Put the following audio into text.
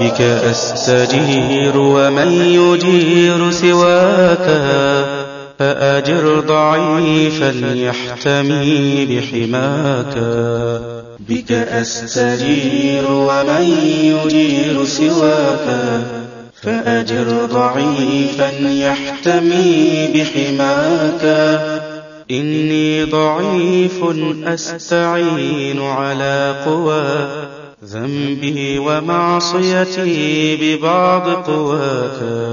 بك أستجير ومن يجير سواك فأجر ضعيفا يحتمي بحماك. بك أستجير ومن يجير سواك فأجر ضعيفا يحتمي بحماك. إني ضعيف أستعين على قوى ذنبي ومعصيتي ببعض قواك.